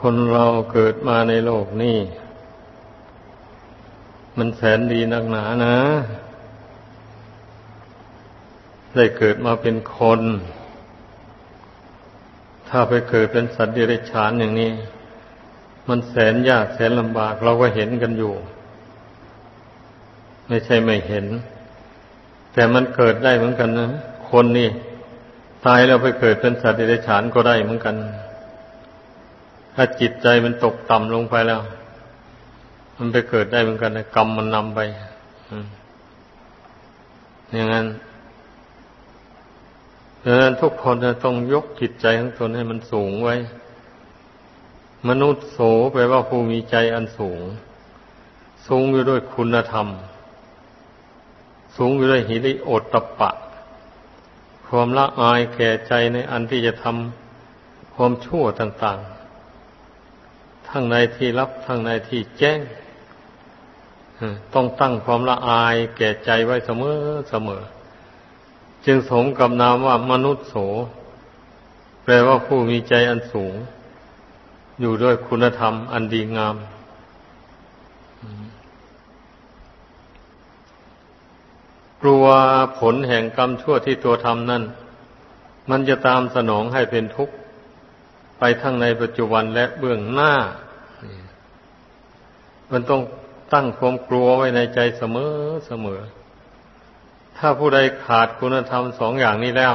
คนเราเกิดมาในโลกนี้ มันแสนดีนักหนานะ ได้เกิดมาเป็นคน ถ้าไปเกิดเป็นสัตว์เดรัจฉานอย่างนี้ มันแสนยากแสนลำบากเราก็เห็นกันอยู่ ไม่ใช่ไม่เห็น แต่มันเกิดได้เหมือนกันนะ คนนี่ ตายแล้วไปเกิดเป็นสัตว์เดรัจฉานก็ได้เหมือนกัน ถ้าจิตใจมันตกต่ำลงไปแล้ว มันไปเกิดได้เหมือนกันนะกรรมมันนำไปอย่างนั้นดังนั้นทุกคนจะต้องยกจิตใจของตนให้มันสูงไว้ มนุษย์โสแปลว่าผู้มีใจอันสูง สูงอยู่ด้วยคุณธรรม สูงอยู่ด้วยหิริโอตตปะ ความละอายแก่ใจในอันที่จะทำความชั่วต่าง ๆ ทั้งในที่รับทั้งในที่แจ้งต้องตั้งความละอายแก่ใจไว้เสมอเสมอ จึงสมกับนามว่ามนุษย์โส แปลว่าผู้มีใจอันสูง อยู่ด้วยคุณธรรมอันดีงาม กลัวผลแห่งกรรมชั่วที่ตัวทำนั่น มันจะตามสนองให้เป็นทุกข์ ไปทั้งในปัจจุบันและเบื้องหน้า มันต้องตั้งความกลัวไว้ในใจเสมอเสมอ ถ้าผู้ใดขาดคุณธรรมสองอย่างนี้แล้ว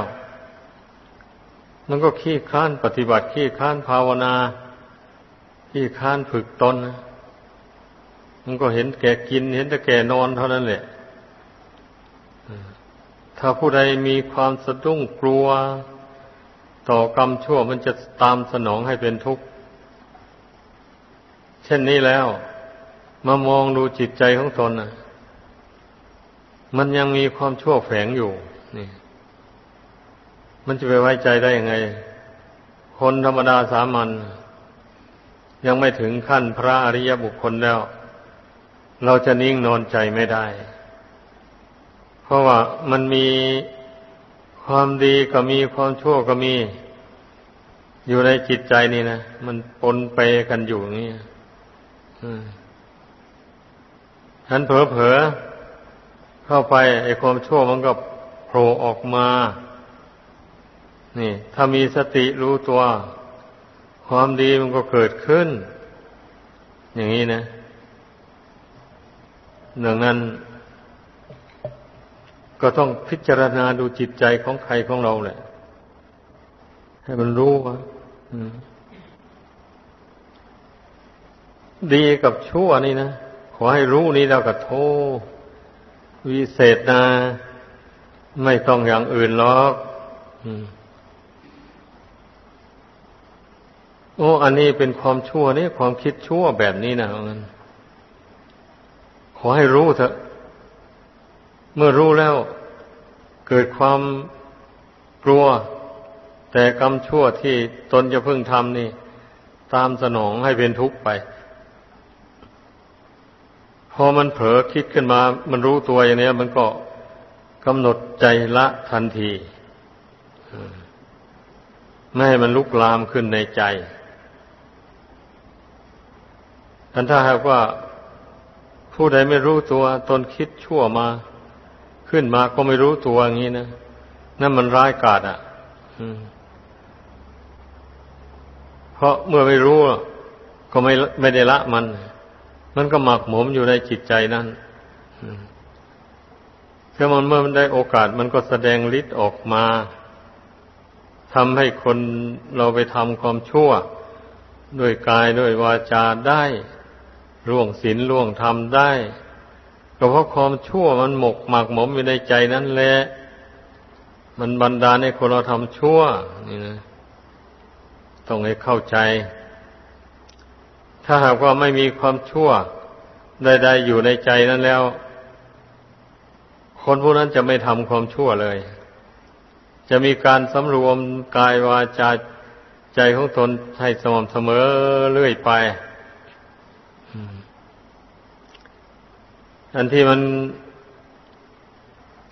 มันก็ขี้ค้านปฏิบัติ ขี้ค้านภาวนา ขี้ค้านฝึกตน มันก็เห็นแก่กิน เห็นแต่แก่นอนเท่านั้นแหละ ถ้าผู้ใดมีความสะดุ้งกลัว ต่อกรรมชั่วมันจะตามสนองให้เป็นทุกข์ เช่นนี้แล้ว มามองดูจิตใจของตนนะมันยังมีความชั่วแฝงอยู่ นี่ มันจะไปไว้ใจได้ยังไง คนธรรมดาสามัญยังไม่ถึงขั้นพระอริยบุคคลแล้ว เราจะนิ่งนอนใจไม่ได้ เพราะว่ามันมี ความดีก็มีความชั่วก็มี อยู่ในจิตใจนี่นะมันปนไปกันอยู่อย่างนี้ฉันเผลอเผลอเข้าไปไอ้ความชั่วมันก็โผล่ออกมา นี่ ถ้ามีสติรู้ตัว ความดีมันก็เกิดขึ้น อย่างนี้นะดังนั้น ก็ต้องพิจารณาดูจิตใจของใครของเราแหละ ให้มันรู้ว่าดีกับชั่วนี่นะ ขอให้รู้นี่แล้วก็โทวิเศษนะ ไม่ต้องอย่างอื่นหรอกโอ้ อันนี้เป็นความชั่วนี่ความคิดชั่วแบบนี้นะมันขอให้รู้เถอะ เมื่อรู้แล้วเกิดความกลัว แต่กรรมชั่วที่ตนจะพึ่งทำนี่ ตามสนองให้เป็นทุกข์ไป พอมันเผลอคิดขึ้นมา มันรู้ตัวอย่างนี้มันก็กำหนดใจละทันทีไม่ให้มันลุกลามขึ้นในใจทันถ้าหากว่าผู้ใดไม่รู้ตัวตนคิดชั่วมา ขึ้นมาก็ไม่รู้ตัวอย่างนี้นะนั่นมันร้ายกาจอะเพราะเมื่อไม่รู้ก็ไม่ไม่ได้ละมัน มันก็หมักหมมอยู่ในจิตใจนั่นถ้ามันเมื่อมันได้โอกาส มันก็แสดงฤทธิ์ออกมาทำให้คนเราไปทำความชั่ว ด้วยกายด้วยวาจาได้ร่วงศีลร่วงธรรมได้ ก็เพราะความชั่วมันหมกหมักหมมอยู่ในใจนั่นแหละมันบันดาลให้คนเราทำชั่ว นี่นะต้องให้เข้าใจ ถ้าหากว่าไม่มีความชั่วใดๆอยู่ในใจนั้นแล้ว คนผู้นั้นจะไม่ทำความชั่วเลย จะมีการสำรวมกายวาจาใจของตนให้สม่ำเสมอเรื่อยไป อันที่มัน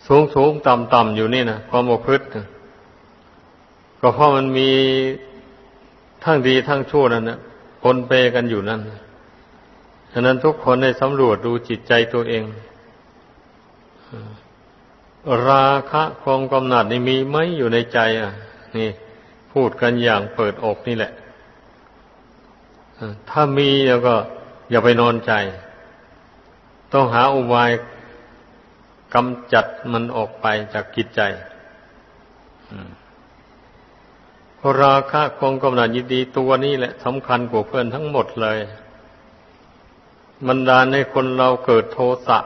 สูงสูงต่ำต่ำอยู่นี่นะความบกพฤติก็เพราะมันมีทั้งดีทั้งชั่วนั่นนะปนเปกันอยู่นั่นฉะนั้นทุกคนได้สำรวจดูจิตใจตัวเอง ราคะความกำหนัดนี่มีไหมอยู่ในใจ อะ นี่ พูดกันอย่างเปิดอกนี่แหละถ้ามีแล้วก็อย่าไปนอนใจ ต้องหาอุบายกำจัดมันออกไปจากกิจใจราคะความกำหนัดยินดีตัวนี้แหละสำคัญกว่าเพื่อนทั้งหมดเลย มันดาในคนเราเกิดโทสะ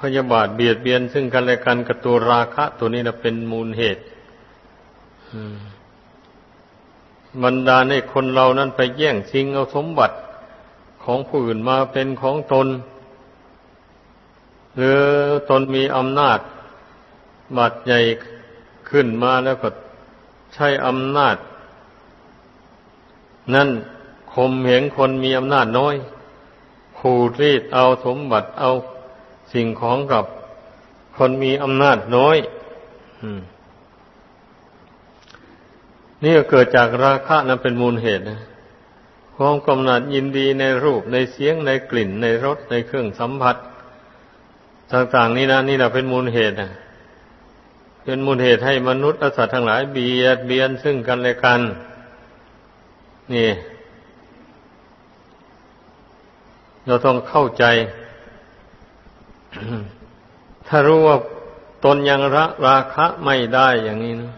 พยาบาทเบียดเบียน ซึ่งกันและกันกับตัวราคะ ตัวนี้นะเป็นมูลเหตุมันดาในคนเรานั้นไปแย่งชิงเอาสมบัติของผู้อื่นมาเป็นของตน หรือตนมีอำนาจบาดใหญ่ขึ้นมาแล้วก็ใช้อำนาจ นั่นคมเหงคนมีอำนาจน้อยขูดรีดเอาสมบัติเอาสิ่งของกับคนมีอำนาจน้อยนี่ก็เกิดจากราคะนั้นเป็นมูลเหตุนะความกำหนัดยินดีในรูปในเสียงในกลิ่นในรสในเครื่องสัมผัส ต่างๆนี่นะนี่แหละเป็นมูลเหตุนะเป็นมูลเหตุให้มนุษย์และสัตว์ทั้งหลายเบียดเบียนซึ่งกันและกัน นี่ เราต้องเข้าใจ ถ้ารู้ว่าตนยังละราคะไม่ได้อย่างนี้นะ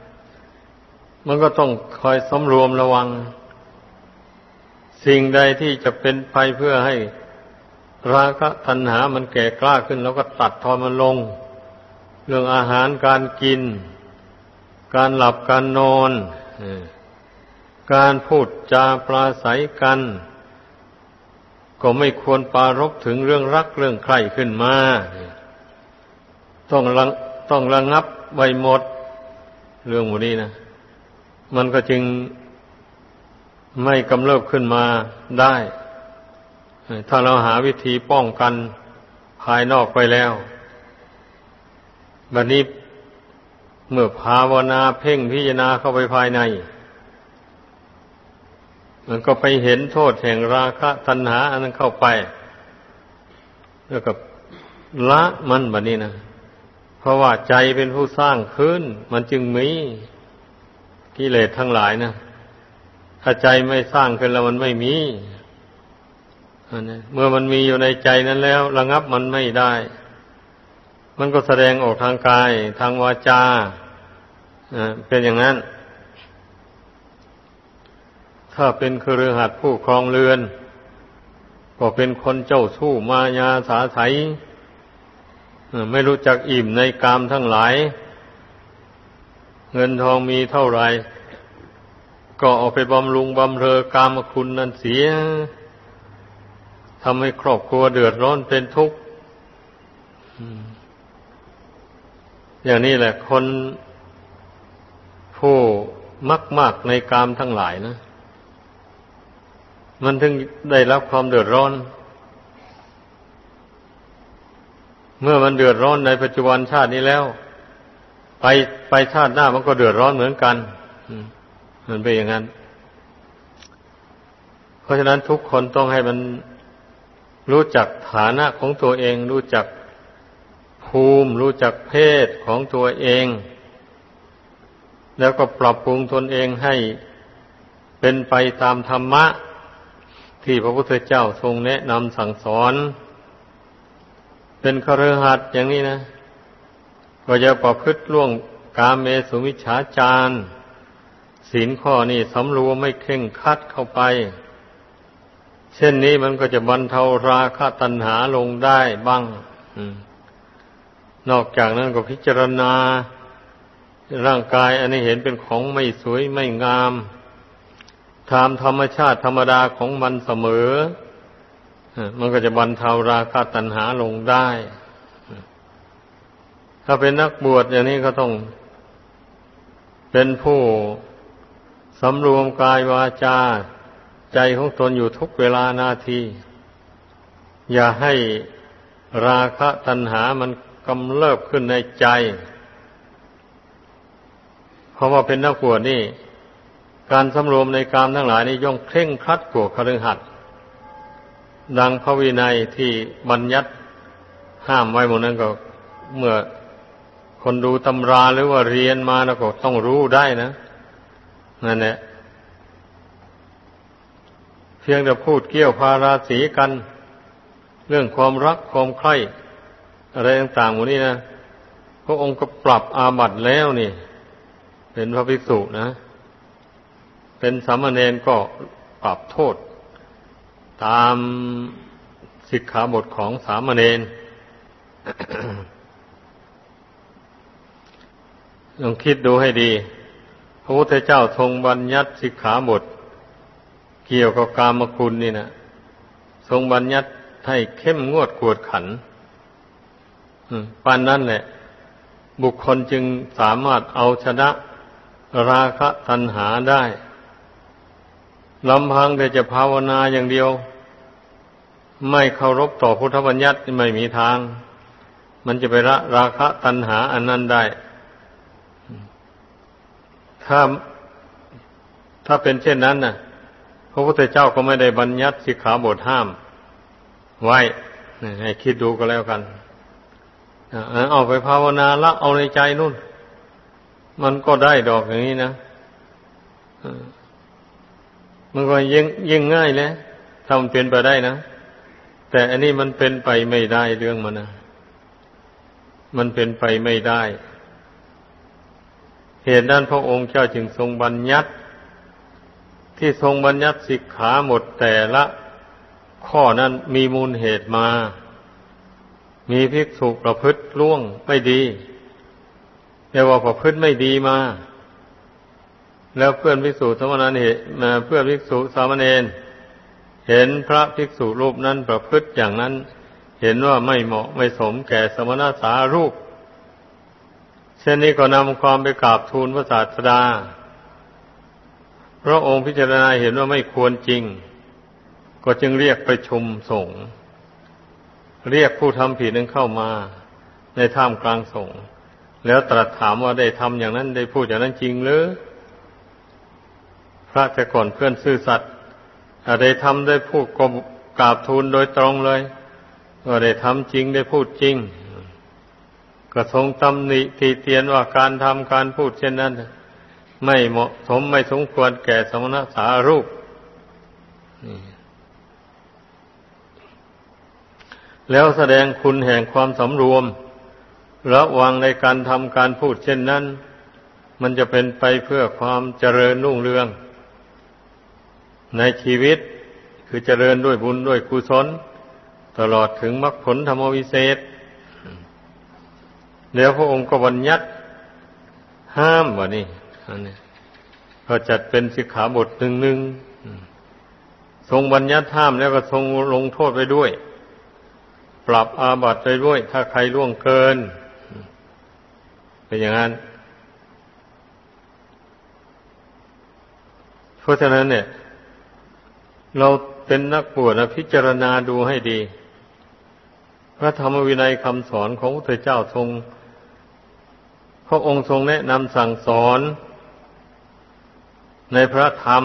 มันก็ต้องคอยสำรวมระวัง สิ่งใดที่จะเป็นไปเพื่อให้ ราคะทันหามันแก่กล้าขึ้น แล้วก็ตัดทอนมันลง เรื่องอาหารการกิน การหลับการนอนการพูดจาปราศัยกัน ก็ไม่ควรปารบถึงเรื่องรักเรื่องใครขึ้นมา ต้องระต้องระงับไว้หมด เรื่องหมดนี้นะ มันก็จึงไม่กำเริบขึ้นมาได้ ถ้าเราหาวิธีป้องกันภายนอกไปแล้วบัดนี้เมื่อภาวนาเพ่งพิจารณาเข้าไปภายใน มันก็ไปเห็นโทษแห่งราคะตัณหา อันนั้นเข้าไป แล้วก็ละมันแบบนี้นะเพราะว่าใจเป็นผู้สร้างขึ้น มันจึงมีกิเลสทั้งหลายนะถ้าใจไม่สร้างขึ้นแล้วมันไม่มี เมื่อมันมีอยู่ในใจนั้นแล้ว ระงับมันไม่ได้ มันก็แสดงออกทางกาย ทางวาจาเป็นอย่างนั้น ถ้าเป็นครือหัดผู้ครองเรือน ก็เป็นคนเจ้าชู้มายาสาไถไม่รู้จักอิ่มในกามทั้งหลาย เงินทองมีเท่าไรก็เอาไปบำรุงบำเรอกามคุณนั่นเสีย ทำให้ครอบครัวเดือดร้อนเป็นทุกข์อย่างนี้แหละ คนผู้มักมากในกามทั้งหลายนะ มันถึงได้รับความเดือดร้อน เมื่อมันเดือดร้อนในปัจจุบันชาตินี้แล้ว ไปไปชาติหน้ามันก็เดือดร้อนเหมือนกันมันเป็นอย่างนั้น เพราะฉะนั้นทุกคนต้องให้มัน รู้จักฐานะของตัวเอง รู้จักภูมิ รู้จักเพศของตัวเอง แล้วก็ปรับปรุงตนเองให้เป็นไปตามธรรมะ ที่พระพุทธเจ้าทรงแนะนำสั่งสอน เป็นคฤหัสถ์อย่างนี้นะ ก็จะประพฤติล่วงกาเมสุมิฉาจารศีลข้อนี้สำรวมไม่เข่งคัดเข้าไป เช่นนี้มันก็จะบรรเทาราคะตัณหาลงได้บ้างนอกจากนั้นก็พิจารณา ร่างกายอันนี้เห็นเป็นของไม่สวยไม่งามตามธรรมชาติธรรมดาของมันเสมอ มันก็จะบรรเทาราคะตัณหาลงได้ ถ้าเป็นนักบวชอย่างนี้ก็ต้อง เป็นผู้สำรวมกายวาจา ใจของตนอยู่ทุกเวลานาที อย่าให้ราคะตัณหามันกำเริบขึ้นในใจ เพราะว่าเป็นนักบวชนี่ การสำรวมในกามทั้งหลายนี้ย่อมเคร่งครัดกว่าคฤหัสถ์ดังพระวินัยที่บัญญัติห้ามไว้หมดนั้นก็เมื่อคนดูตำราหรือว่าเรียนมาแล้วก็ต้องรู้ได้นะนั่นแหละ เพียงแต่พูดเกี่ยวพาราสีกัน เรื่องความรักความใคร่อะไรต่างๆหมดนี้นะพระองค์ก็ปรับอาบัติแล้วนี่ เป็นพระภิกษุนะ เป็นสามเณรก็ปรับโทษ ตามสิกขาบทของสามเณรลองคิดดูให้ดี พระพุทธเจ้าทรงบัญญัติสิกขาบท เกี่ยวกับกามคุณนี่นะทรงบัญญัติให้เข้มงวดกวดขันปานนั้นแหละ บุคคลจึงสามารถเอาชนะราคะตัณหาได้ลำพังแต่จะภาวนาอย่างเดียว ไม่เคารพต่อพุทธบัญญัติไม่มีทาง มันจะไปละราคะตัณหาอันนั้นได้ ถ้าถ้าเป็นเช่นนั้นน่ะ พระพุทธเจ้าก็ไม่ได้บัญญัติสิกขาบทห้าม ไว้ให้คิดดูก็แล้วกันเอาไปภาวนาละเอาในใจนู่น มันก็ได้ดอกอย่างนี้นะมันก็ยิ่งยิ่งง่ายเลยถ้ามันเป็นไปได้นะ แต่อันนี้มันเป็นไปไม่ได้เรื่องมันนะมันเป็นไปไม่ได้ เหตุนั้นพระองค์เจ้าจึงทรงบัญญัติ ที่ทรงบัญญัติสิกขาหมดแต่ละข้อนั้นมีมูลเหตุมา มีภิกษุประพฤติล่วงไม่ดีเรียกว่าประพฤติไม่ดีมา แล้วเพื่อนภิกษุสมณเห็นเพื่อนภิกษุสามเณรเห็นพระภิกษุรูปนั้นประพฤติอย่างนั้น เห็นว่าไม่เหมาะไม่สมแก่สมณสารูปเช่นนี้ก็นำความไปกราบทูลพระศาสดา พระองค์พิจารณาเห็นว่าไม่ควรจริง ก็จึงเรียกประชุมสงฆ์เรียกผู้ทำผิดนั้นเข้ามา ในท่ามกลางสงฆ์แล้วตรัสถามว่าได้ทำอย่างนั้นได้พูดอย่างนั้นจริงหรือพระแต่ก่อนเพื่อนซื่อสัตย์ได้ทำได้พูดกกราบทูลโดยตรงเลยว่าได้ทำจริงได้พูดจริง ก็ทรงตำหนิตีเตียนว่าการทำการพูดเช่นนั้น ไม่เหมาะสมไม่สมควรแก่สมณสารูปแล้วแสดงคุณแห่งความสำรวม ระวังในการทำการพูดเช่นนั้น มันจะเป็นไปเพื่อความเจริญรุ่งเรือง ในชีวิตคือเจริญด้วยบุญด้วยกุศล ตลอดถึงมรรคผลธรรมวิเศษ แล้วพระองค์ก็บัญญัติห้ามวะนี่ อันนี้ก็จัดเป็นสิกขาบทหนึ่งหนึ่งทรงบัญญัติห้ามแล้วก็ทรงลงโทษไปด้วย ปรับอาบัติไปด้วย ถ้าใครล่วงเกิน เป็นอย่างนั้น เพราะฉะนั้นเนี่ย เราเป็นนักบวชนะพิจารณาดูให้ดี พระธรรมวินัยคำสอนของพระเจ้าทรง พระองค์ทรงแนะนำสั่งสอน ในพระธรรม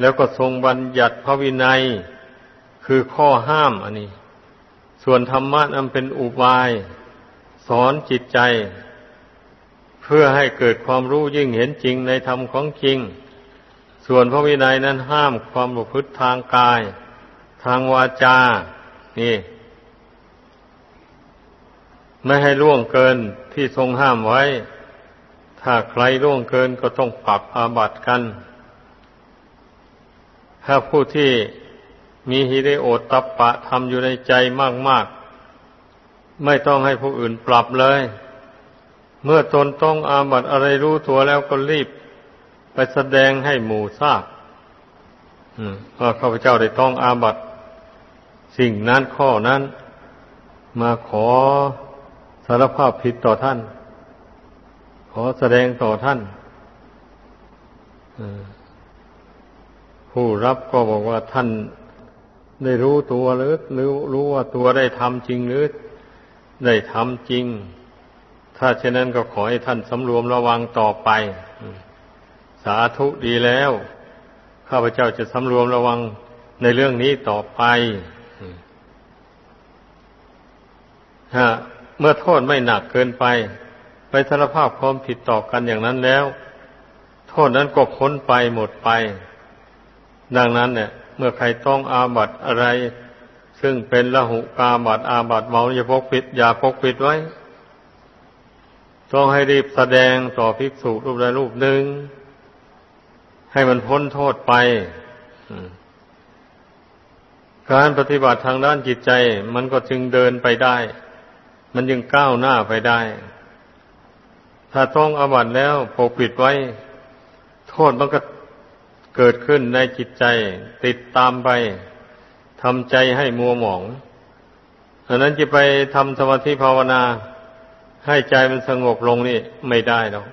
แล้วก็ทรงบัญญัติพระวินัย คือข้อห้ามอันนี้ ส่วนธรรมะนั้นเป็นอุบาย สอนจิตใจ เพื่อให้เกิดความรู้ยิ่งเห็นจริงในธรรมของจริง ส่วนพระวินัยนั้นห้ามความประพฤติทางกาย ทางวาจา นี่ไม่ให้ล่วงเกินที่ทรงห้ามไว้ ถ้าใครล่วงเกินก็ต้องปรับอาบัติกัน ถ้าผู้ที่มีฮิริโอตตัปปะทำอยู่ในใจมาก ๆ ไม่ต้องให้ผู้อื่นปรับเลย เมื่อตนต้องอาบัติอะไรรู้ตัวแล้วก็รีบ ไปแสดงให้หมู่ทราบว่าข้าพเจ้าได้ต้องอาบัติสิ่งนั้นข้อนั้น มาขอสารภาพผิดต่อท่าน ขอแสดงต่อท่านผู้รับก็บอกว่าท่านได้รู้ตัวหรือหรือรู้ว่าตัวได้ทำจริงหรือได้ทำจริง ถ้าเช่นนั้นก็ขอให้ท่านสำรวมระวังต่อไปสสาธุดีแล้ว ข้าพเจ้าจะสำรวมระวังในเรื่องนี้ต่อไปฮะเมื่อโทษไม่หนักเกินไป ไปสารภาพความผิดต่อกันอย่างนั้นแล้ว โทษนั้นก็พ้นไปหมดไป ดังนั้นเนี่ย เมื่อใครต้องอาบัตอะไร ซึ่งเป็นละหุกาบัตอาบัตเมาอย่าพกปิด อย่าพกปิดไว้ ต้องให้รีบแสดงต่อภิกษุรูปใดรูปหนึ่ง ให้มันพ้นโทษไปการปฏิบัติทางด้านจิตใจ มันก็จึงเดินไปได้ มันยังก้าวหน้าไปได้ ถ้าต้องอบัตแล้วปกปิดไว้ โทษมันก็เกิดขึ้นในจิตใจ ติดตามไปทำใจให้มัวหมองอันนั้นจะไปทำสมาธิภาวนา ให้ใจมันสงบลงนี่ไม่ได้หรอก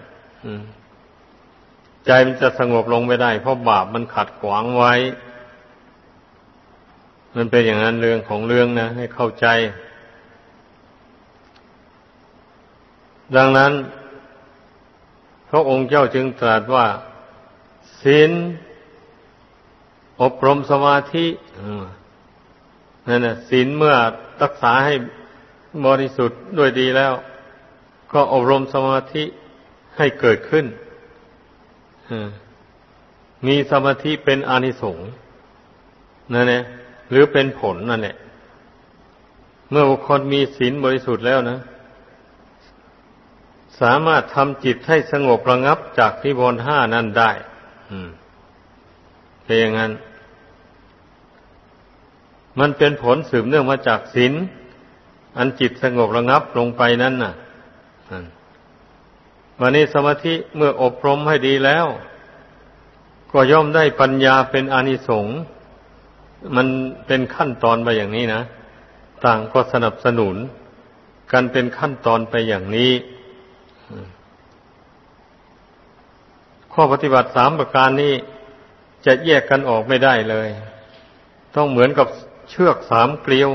ใจมันจะสงบลงไม่ได้ เพราะบาปมันขัดขวางไว้ มันเป็นอย่างนั้นเรื่องของเรื่องนะ ให้เข้าใจ ดังนั้น พระองค์เจ้าจึงตรัสว่าศีลอบรมสมาธินั่นนะศีลเมื่อรักษาให้บริสุทธิ์ด้วยดีแล้ว ก็อบรมสมาธิให้เกิดขึ้นมีสมาธิเป็นอานิสงส์นั่นแหละหรือเป็นผลนั่นแหละเมื่อบุคคลมีศีลบริสุทธิ์แล้วนะ สามารถทำจิตให้สงบระงับจากที่บนห้านั้นได้เป็นอย่างนั้น มันเป็นผลสืบเนื่องมาจากศีลอันจิตสงบระงับลงไปนั้นน่ะวันนี้สมาธิเมื่ออบรมให้ดีแล้ว ก็ย่อมได้ปัญญาเป็นอานิสงส์มันเป็นขั้นตอนไปอย่างนี้นะ ต่างก็สนับสนุนกันเป็นขั้นตอนไปอย่างนี้ ข้อปฏิบัติสามประการนี้จะแยกกันออกไม่ได้เลย ต้องเหมือนกับเชือกสามเกลียว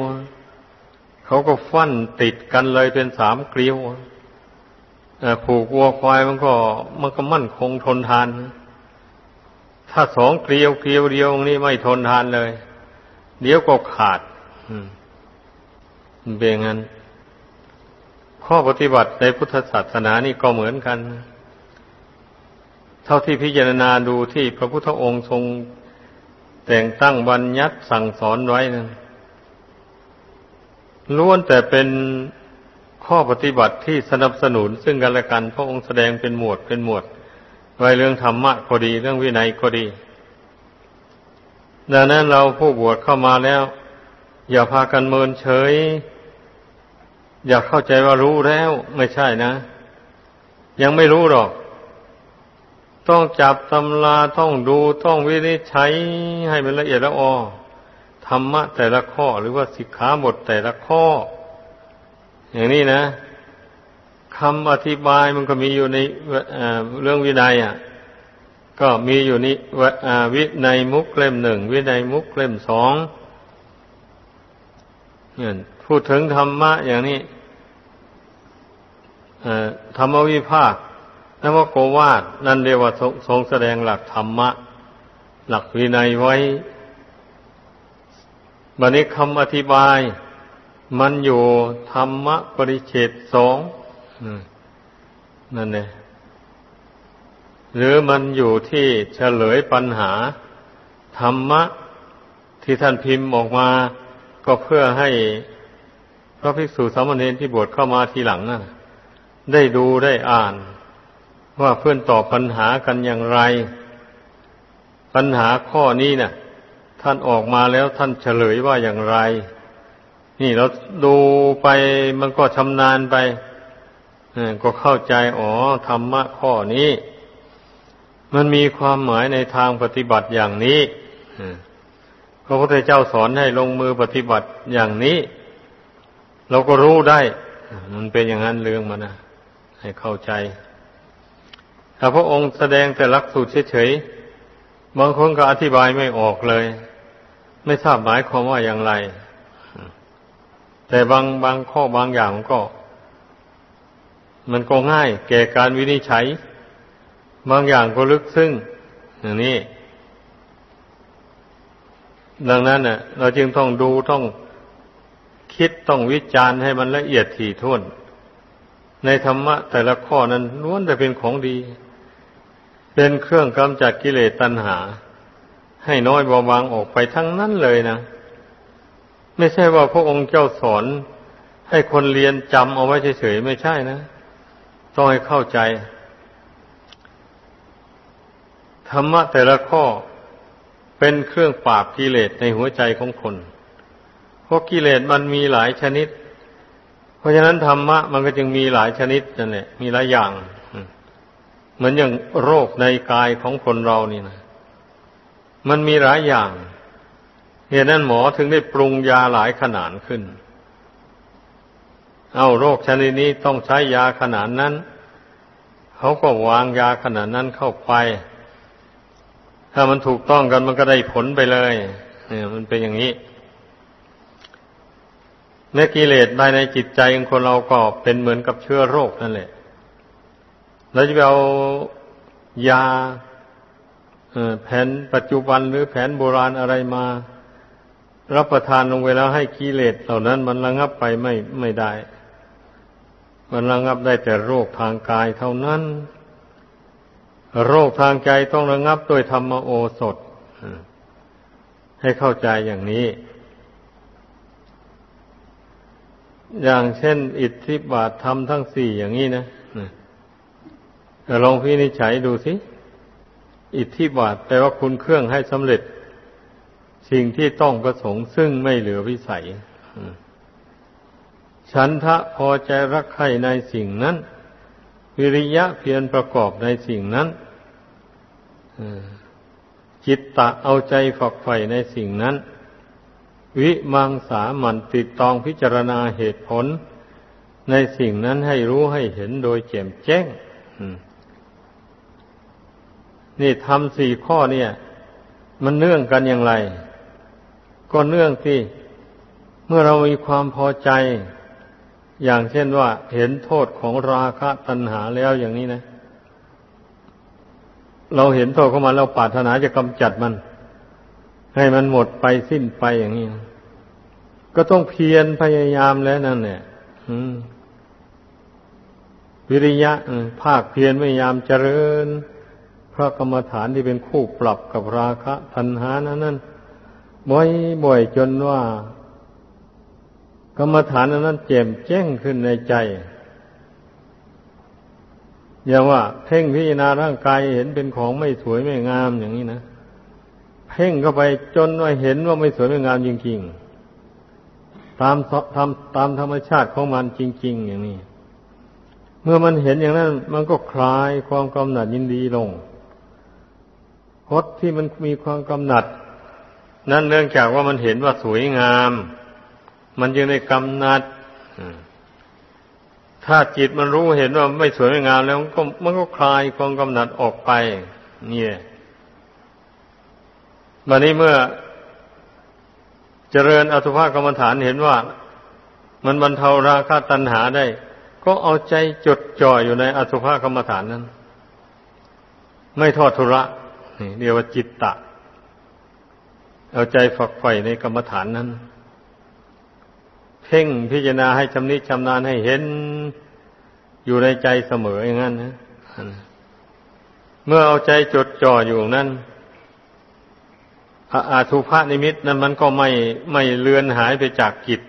เขาก็ฟันติดกันเลยเป็นสามเกลียวผูกวัวควายมันก็มันก็มั่นคงทนทาน ถ้าสองเกลียวเกลียวเดียวนี่ไม่ทนทานเลย เดี๋ยวก็ขาดเป็นงั้น ข้อปฏิบัติในพุทธศาสนานี่ก็เหมือนกัน เท่าที่พิจารณาดูที่พระพุทธองค์ทรงแต่งตั้งบัญญัติสั่งสอนไว้นั้นล้วนแต่เป็นข้อปฏิบัติที่สนับสนุน ซึ่งกันและกัน พระองค์แสดงเป็นหมวดเป็นหมวด ไว้เรื่องธรรมะก็ดี เรื่องวินัยก็ดี ดังนั้นเราผู้บวชเข้ามาแล้ว อย่าพากันเมินเฉย อยากเข้าใจว่ารู้แล้วไม่ใช่นะ ยังไม่รู้หรอก ต้องจับตำราต้องดูต้องวินิจฉัยให้มันละเอียดละออธรรมะแต่ละข้อหรือว่าสิกขาบทแต่ละข้อ อย่างนี้นะคำอธิบายมันก็มีอยู่ในเรื่องวินัยอะ ก็มีอยู่นี่วินัยมุกเล่มหนึ่งวินัยมุกเล่มสองเนี่ยพูดถึงธรรมะอย่างนี้ ธรรมวิภาคนวโกวาทนั่นเรียกว่าทรงแสดงหลักธรรมะ หลักวินัยไว้บันนี้คำอธิบาย มันอยู่ธรรมะปริเฉดสองนั่นเองหรือมันอยู่ที่เฉลยปัญหา ธรรมะที่ท่านพิมพ์ออกมา ก็เพื่อให้พระภิกษุสามเณรที่บวชเข้ามาทีหลังน่ะ ได้ดูได้อ่าน ว่าเพื่อนตอบปัญหากันอย่างไร ปัญหาข้อนี้นะ่ะ ท่านออกมาแล้วท่านเฉลยว่าอย่างไร นี่เราดูไปมันก็ชำนาญไปก็เข้าใจอ๋อธรรมะข้อนี้ มันมีความหมายในทางปฏิบัติอย่างนี้พระพุทธเจ้าสอนให้ลงมือปฏิบัติอย่างนี้ เราก็รู้ได้ มันเป็นอย่างนั้นเรื่องมันนะ ให้เข้าใจ ถ้าพระองค์แสดงแต่ลักสูตรเฉยๆ บางคนก็อธิบายไม่ออกเลย ไม่ทราบหมายความว่าอย่างไร แต่บางบางข้อบางอย่างก็ มันก็ง่าย แก่การวินิจฉัย บางอย่างก็ลึกซึ้งอย่างนี้ ดังนั้นเน่ะ เราจึงต้องดูต้องคิดต้องวิจารณ์ให้มันละเอียดถี่ถ้วน ในธรรมะแต่ละข้อนั้นล้วนแต่เป็นของดี เป็นเครื่องกำจัดกิเลสตัณหา ให้น้อยเบาบางออกไปทั้งนั้นเลยนะ ไม่ใช่ว่าพระองค์เจ้าสอน ให้คนเรียนจำเอาไว้เฉยๆไม่ใช่นะ ต้องให้เข้าใจ ธรรมะแต่ละข้อเป็นเครื่องปราบกิเลสในหัวใจของคน เพราะกิเลสมันมีหลายชนิด เพราะฉะนั้นธรรมะมันก็จึงมีหลายชนิดนั่นแหละมีหลายอย่าง เหมือนอย่างโรคในกายของคนเรานี่นะมันมีหลายอย่างเหตุนั้นหมอถึงได้ปรุงยาหลายขนาดขึ้น เอาโรคชนิดนี้ต้องใช้ยาขนาดนั้น เขาก็วางยาขนาดนั้นเข้าไป ถ้ามันถูกต้องกันมันก็ได้ผลไปเลยเนี่ยมันเป็นอย่างนี้ แม้กิเลสภายในจิตใจของคนเราก็เป็นเหมือนกับเชื้อโรคนั่นแหละเราจะไปเอายาแผนปัจจุบันหรือแผนโบราณอะไรมา รับประทานลงไปแล้วให้กิเลสเหล่านั้นมันระงับไปไม่ไม่ได้ มันระงับได้แต่โรคทางกายเท่านั้น โรคทางใจต้องระงับด้วยธรรมโอสถให้เข้าใจอย่างนี้ อย่างเช่น อิทธิบาทธรรมทั้งสี่อย่างนี้นะลองพี่นิจฉัยดูสิ อิทธิบาทแปลว่าคุณเครื่องให้สำเร็จ สิ่งที่ต้องประสงค์ซึ่งไม่เหลือวิสัยฉันทะพอใจรักใคร่ในสิ่งนั้น วิริยะเพียรประกอบในสิ่งนั้นจิตตะเอาใจฝักใฝ่ในสิ่งนั้น วิมังสามันติดตองพิจารณาเหตุผล ในสิ่งนั้นให้รู้ให้เห็นโดยแจ่มแจ้งนี่ทำสี่ข้อเนี่ย มันเนื่องกันอย่างไร ก็เนื่องที่เมื่อเรามีความพอใจ อย่างเช่นว่าเห็นโทษของราคะตัณหาแล้วอย่างนี้นะ เราเห็นโทษของมันเราปรารถนาจะกำจัดมัน ให้มันหมดไปสิ้นไปอย่างนี้ก็ต้องเพียรพยายามแล้วนั่นเนี่ยวิริยะภาคเพียรพยายามเจริญพระกรรมฐานที่เป็นคู่ปรับกับราคะทันหานั้นนั้นบ่อยบ่อยจนว่า กรรมฐานนั้นแจ่มแจ้งขึ้นในใจ อย่างว่าเพ่งพิจารณาร่างกายเห็นเป็นของไม่สวยไม่งามอย่างนี้นะ เพ่งเข้าไปจนว่าเห็นว่าไม่สวยไม่งามจริงๆ ตามทำตามธรรมชาติของมันจริง ๆ อย่างนี้เมื่อมันเห็นอย่างนั้น มันก็คลายความกำหนัดยินดีลงพดที่มันมีความกำหนัด นั่นเนื่องจากว่ามันเห็นว่าสวยงาม มันยังได้กำหนัดถ้าจิตมันรู้เห็นว่าไม่สวยไม่งามแล้ว มันก็มันก็คลายความกำหนัดออกไป เนี่ย บัดนี้เมื่อเจริญอสุภกรรมฐานเห็นว่า มันบรรเทาราคะตัณหาได้ ก็เอาใจจดจ่ออยู่ในอสุภกรรมฐานนั้น ไม่ทอดทุระนี่เรียกว่าจิตตะ เอาใจฝักใฝ่ในกรรมฐานนั้น เพ่งพิจารณาให้ชำนิชำนาญให้เห็นอยู่ในใจเสมออย่างนั้นนะเมื่อเอาใจจดจ่ออยู่นั้น อาทุภานิมิตนั้นมันก็ไม่ไม่เลือนหายไปจากจิต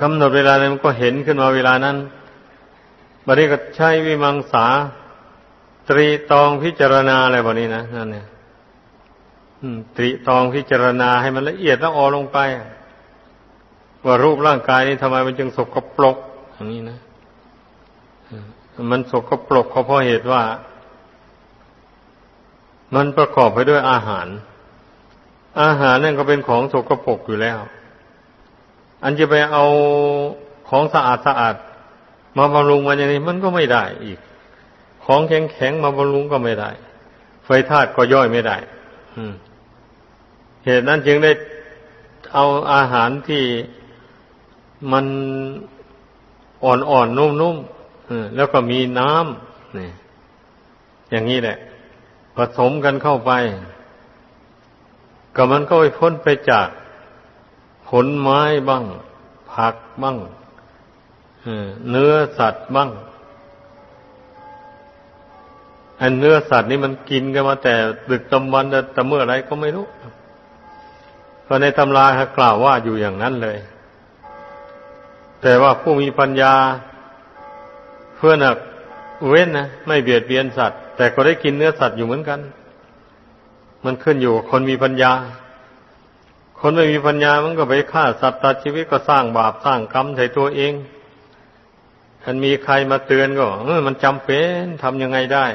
กำหนดเวลานั้นมันก็เห็นขึ้นมาเวลานั้นบัดนี้ก็ใช้วิมังสา ตรีตองพิจารณาอะไรแบบนี้นะนั่นเนี่ยตรีตองพิจารณาให้มันละเอียดละออลงไป ว่ารูปร่างกายนี้ทำไมมันจึงสกปรกอย่างนี้นะมันสกปรกเพราะเหตุว่า มันประกอบไปด้วยอาหาร อาหารนั่นก็เป็นของสกปรกอยู่แล้ว อันจะไปเอาของสะอาดสะอาดมาบำรุงมันอย่างนี้มันก็ไม่ได้อีก ของแข็งแข็งมาบำรุงก็ไม่ได้ ไฟธาตุก็ย่อยไม่ได้เหตุนั้นจึงได้เอาอาหารที่มันอ่อนๆนุ่มๆแล้วก็มีน้ำนี่อย่างนี้แหละ ผสมกันเข้าไป ก็มันก็ไปพ้นไปจากผลไม้บ้าง ผักบ้างเนื้อสัตว์บ้างอันเนื้อสัตว์นี่มันกินกันมาแต่ดึกตำวันแต่เมื่อไรก็ไม่รู้เพราะในตำราเขากล่าวว่าอยู่อย่างนั้นเลย แต่ว่าผู้มีปัญญาเพื่อนักเว้นนะไม่เบียดเบียนสัตว์ แต่ก็ได้กินเนื้อสัตว์อยู่เหมือนกัน มันขึ้นอยู่กับคนมีปัญญา คนไม่มีปัญญามันก็ไปฆ่าสัตว์ตัดชีวิตก็สร้างบาปสร้างกรรมใส่ตัวเองมันมีใครมาเตือนก็เออมันจำเป็นทำยังไงได้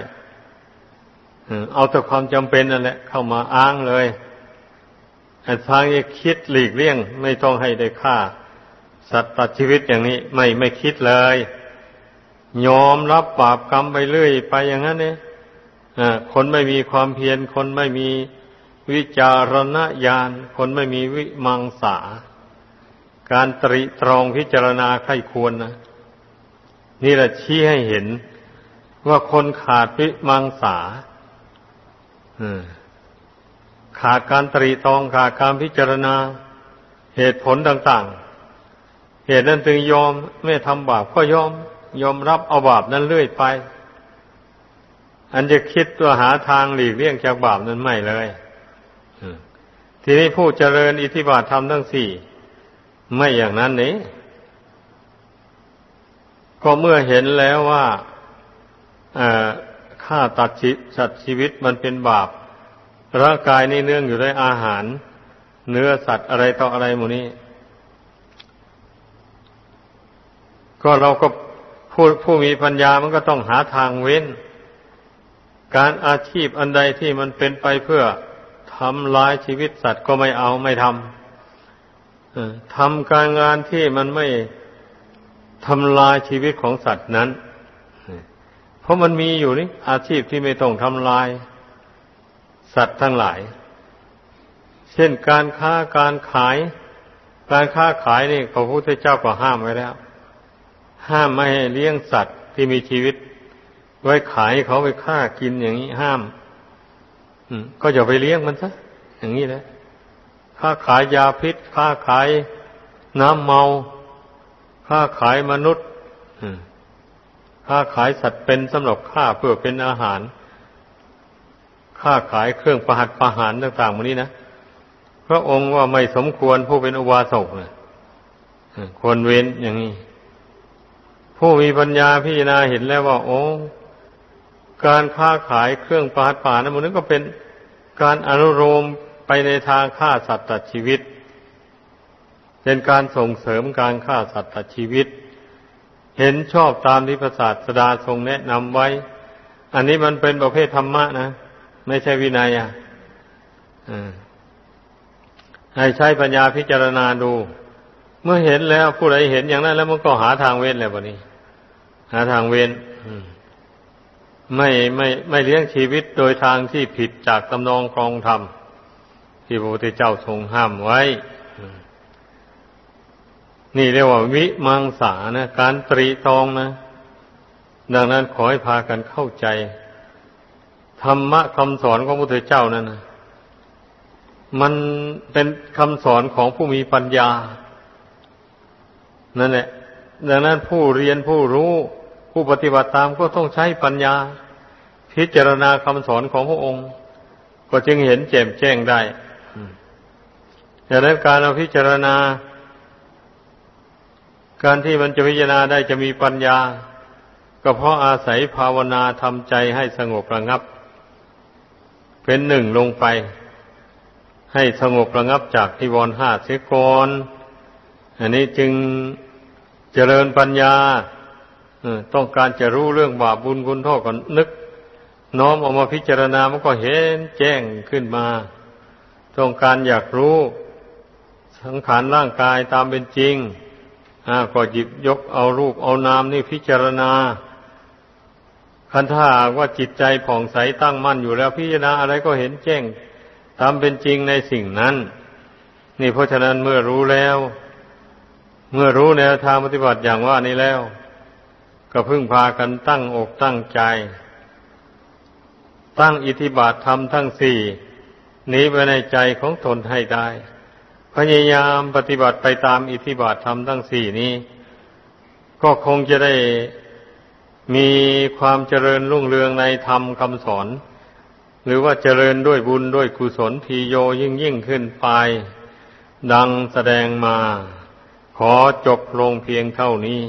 เอาแต่ความจำเป็นนั่นแหละ เข้ามาอ้างเลยไอ้ทางจะคิดหลีกเลี่ยง ไม่ต้องให้ได้ฆ่า สัตว์ตัดชีวิตอย่างนี้ ไม่ไม่คิดเลย ยอมรับบาปกรรมไปเรื่อย ไปอย่างนั้นเนี่ย คนไม่มีความเพียร คนไม่มีวิจารณญาณ คนไม่มีวิมังสา การตริตรองพิจารณาใครควรนะนี่แหละชี้ให้เห็นว่าคนขาดวิมังสาขาดการตรีตรองขาดการพิจารณา เหตุผลต่าง ๆ เหตุนั้นจึงยอมไม่ทำบาปก็ยอม ยอมรับเอาบาปนั้นเรื่อยไป อันจะคิดตัวหาทางหลีกเลี่ยงจากบาปนั้นไม่เลยทีนี้ผู้เจริญอิทธิบาทธรรมทั้งสี่ ไม่อย่างนั้นนี้ก็เมื่อเห็นแล้วว่าฆ่าตัดชีสัตว์ชีวิตมันเป็นบาป ร่างกายนี่เนื่องอยู่ด้วยอาหาร เนื้อสัตว์อะไรต่ออะไรหมูนี้ ก็เราก็ผู้ผู้มีปัญญามันก็ต้องหาทางเว้น การอาชีพอันใดที่มันเป็นไปเพื่อทำลายชีวิตสัตว์ก็ไม่เอาไม่ทำทำการงานที่มันไม่ทำลายชีวิตของสัตว์นั้น เพราะมันมีอยู่นี่อาชีพที่ไม่ต้องทำลาย สัตว์ทั้งหลาย เช่นการค้าการขาย การค้าขายนี่พระพุทธเจ้าก็ห้ามไว้แล้ว ห้ามไม่ให้เลี้ยงสัตว์ที่มีชีวิต ไว้ขายเขาไปฆ่ากินอย่างนี้ห้ามก็อย่าไปเลี้ยงมันซะอย่างนี้แหละค้าขายยาพิษค้าขายน้ำเมาค้าขายมนุษย์ค้าขายสัตว์เป็นสำหรับฆ่าเพื่อเป็นอาหารค้าขายเครื่องประหัตประหารต่างๆมันนี้นะพระองค์ว่าไม่สมควรผู้เป็นอุบาสกนะควรเว้นอย่างนี้ ผู้มีปัญญาพิจารณาเห็นแล้วว่า โอ้ การค้าขายเครื่องประหัตประหานั้นมันก็เป็นการอนุโลมไปในทางฆ่าสัตว์ตัดชีวิต เป็นการส่งเสริมการฆ่าสัตว์ตัดชีวิต เห็นชอบตามที่พระศาสดาทรงแนะนำไว้ อันนี้มันเป็นประเภทธรรมะนะ ไม่ใช่วินัยอะให้ใช้ปัญญาพิจารณาดู เมื่อเห็นแล้วผู้ใดเห็นอย่างนั้นแล้วมันก็หาทางเว้นแล้วบนี้ หาทางเว้น ไม่ไม่ไม่เลี้ยงชีวิตโดยทางที่ผิดจากตำนองครองธรรมที่พระพุทธเจ้าทรงห้ามไว้ นี่เรียกว่าวิมังสานะการตรีตองนะ ดังนั้นขอให้พากันเข้าใจ ธรรมะคำสอนของพระพุทธเจ้านั่นนะมันเป็นคำสอนของผู้มีปัญญา นั่นแหละ ดังนั้นผู้เรียนผู้รู้ ผู้ปฏิบัติตามก็ต้องใช้ปัญญา พิจารณาคำสอนของพระองค์ ก็จึงเห็นแจ่มแจ้งได้ดังนั้นการเราพิจารณา การที่มันจะพิจารณาได้จะมีปัญญา ก็เพราะอาศัยภาวนาทำใจให้สงบระงับ เป็นหนึ่งลงไป ให้สงบระงับจากทิวรห้าเสกรอันนี้จึงเจริญปัญญา ต้องการจะรู้เรื่องบาปบุญคุณโทษก่อนนึก น้อมออกมาพิจารณามันก็เห็นแจ้งขึ้นมา ต้องการอยากรู้สังขารร่างกายตามเป็นจริงก็หยิบยกเอารูปเอานามนี่พิจารณาคันถ้าว่าจิตใจผ่องใสตั้งมั่นอยู่แล้วพิจารณาอะไรก็เห็นแจ้งตามเป็นจริงในสิ่งนั้น นี่เพราะฉะนั้นเมื่อรู้แล้ว เมื่อรู้แนวทางปฏิบัติอย่างว่านี้แล้ว ก็พึ่งพากันตั้งอกตั้งใจ ตั้งอิทธิบาทธรรมทั้งสี่นี้ไว้ในใจของตนให้ได้ พยายามปฏิบัติไปตามอิทธิบาทธรรมทั้งสี่นี้ ก็คงจะได้มีความเจริญรุ่งเรืองในธรรมคำสอน หรือว่าเจริญด้วยบุญด้วยกุศลทีโยยิ่งยิ่งขึ้นไป ดังแสดงมา ขอจบลงเพียงเท่านี้